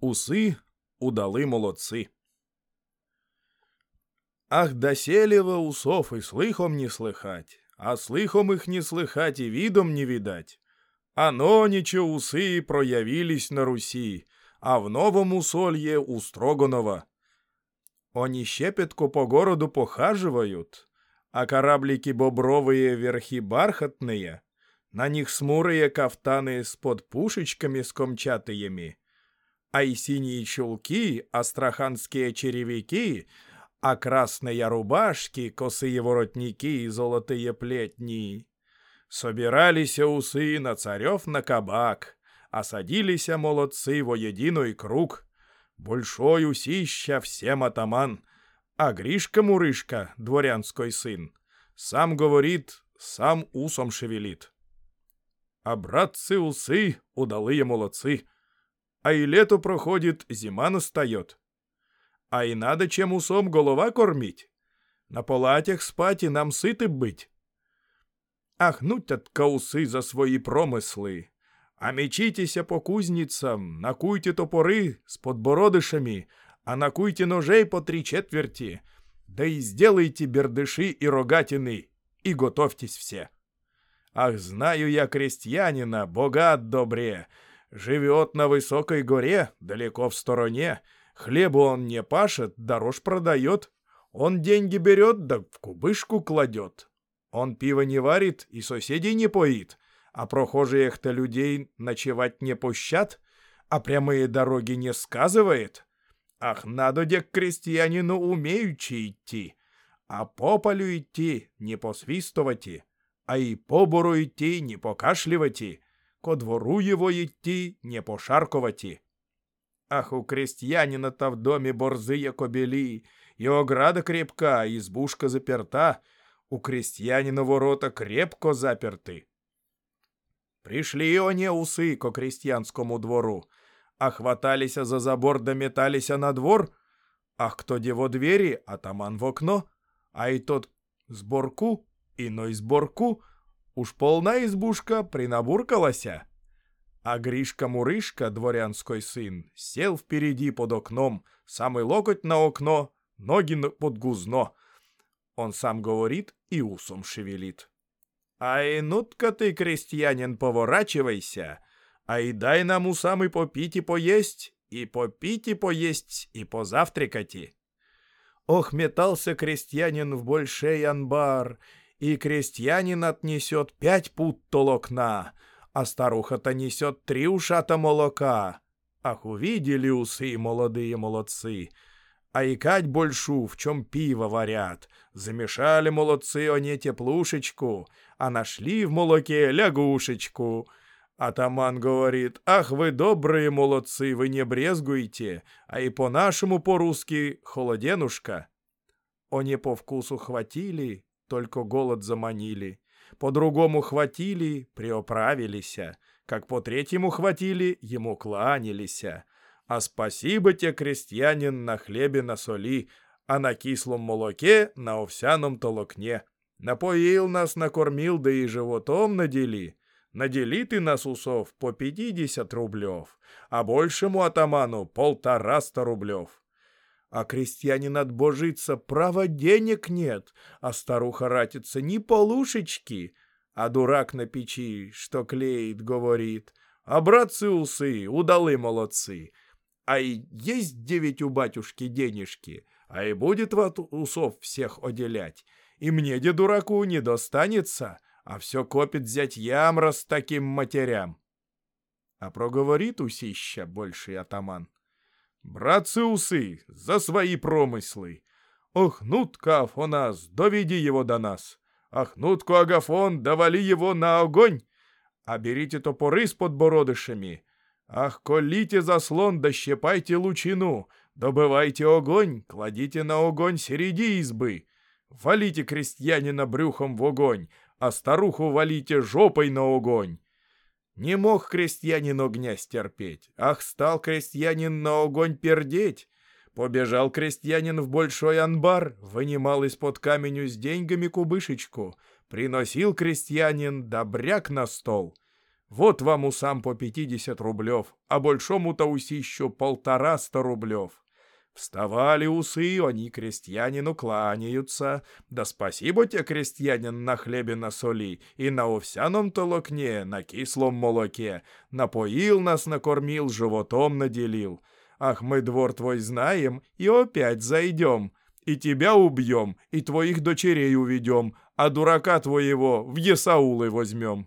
Усы удалы молодцы. Ах, доселева усов и слыхом не слыхать, а слыхом их не слыхать и видом не видать. А нониче усы проявились на Руси, а в новом усолье у Строганова. Они щепетку по городу похаживают, а кораблики бобровые верхи бархатные, на них смурые кафтаны с под пушечками с комчатыями, а и синие чулки, астраханские черевики, а красные рубашки, косые воротники и золотые плетни. Собирались усы на царев на кабак, а садились молодцы во единый круг. Большой усища всем атаман, а Гришка-мурышка, дворянской сын, сам говорит, сам усом шевелит. А братцы-усы удалые молодцы — а и лето проходит, зима настает. А и надо чем усом голова кормить. На палатях спать и нам сыты быть. Ахнуть от каусы за свои промыслы. А мечитеся по кузницам, накуйте топоры с подбородышами, а накуйте ножей по три четверти, да и сделайте бердыши и рогатины, и готовьтесь все. Ах, знаю я крестьянина, богат добре, Живет на высокой горе, далеко в стороне. Хлебу он не пашет, дорож продает. Он деньги берет, да в кубышку кладет. Он пиво не варит и соседей не поит, а прохожих-то людей ночевать не пущат, а прямые дороги не сказывает. Ах, надо де к крестьянину умеючи идти, а по полю идти не посвистывати, а и по бору идти не покашливати, ко двору его идти, не пошарковати. Ах, у крестьянина-то в доме борзые кобели, и ограда крепка, избушка заперта, у крестьянина ворота крепко заперты. Пришли они усы ко крестьянскому двору, а хватались за забор да метались на двор, ах, кто де во двери, атаман в окно, а и тот сборку, иной сборку, Уж полна избушка принабуркалася. А Гришка-мурышка, дворянской сын, сел впереди под окном, самый локоть на окно, ноги под гузно. Он сам говорит и усом шевелит. «Ай, ну-ка ты, крестьянин, поворачивайся, а и дай нам усам и попить и поесть, и попить и поесть, и позавтракать». Ох, метался крестьянин в большой анбар, и крестьянин отнесет пять пут толокна, а старуха-то несет три ушата молока. Ах, увидели усы молодые молодцы, а икать большу, в чем пиво варят. Замешали молодцы они теплушечку, а нашли в молоке лягушечку. Атаман говорит, ах вы добрые молодцы, вы не брезгуете, а и по-нашему по-русски холоденушка. Они по вкусу хватили, только голод заманили. По-другому хватили, приоправилися. Как по третьему хватили, ему кланялися. А спасибо тебе, крестьянин, на хлебе на соли, а на кислом молоке на овсяном толокне. Напоил нас, накормил, да и животом надели. Надели ты нас, усов, по пятьдесят рублев, а большему атаману полтораста рублев. А крестьянин отбожится, право денег нет, а старуха ратится ни полушечки, а дурак на печи, что клеит, говорит, а братцы усы, удалы молодцы, а и есть девять у батюшки денежки, а и будет вот усов всех оделять, и мне, де дураку, не достанется, а все копит взять ямра с таким матерям. А проговорит усища больший атаман. Братцы усы, за свои промыслы. Ох, нутка Афонас, доведи его до нас. Ах, нутку Агафон, давали его на огонь. А берите топоры с подбородышами. Ах, колите заслон, да щепайте лучину. Добывайте огонь, кладите на огонь середи избы. Валите крестьянина брюхом в огонь, а старуху валите жопой на огонь. Не мог крестьянин огня стерпеть. Ах, стал крестьянин на огонь пердеть. Побежал крестьянин в большой анбар, вынимал из-под каменю с деньгами кубышечку. Приносил крестьянин добряк на стол. Вот вам усам по пятьдесят рублев, а большому-то усищу полтораста рублев. Вставали усы, они крестьянину кланяются. Да спасибо тебе, крестьянин, на хлебе на соли и на овсяном толокне, на кислом молоке. Напоил нас, накормил, животом наделил. Ах, мы двор твой знаем и опять зайдем. И тебя убьем, и твоих дочерей уведем, а дурака твоего в Есаулы возьмем.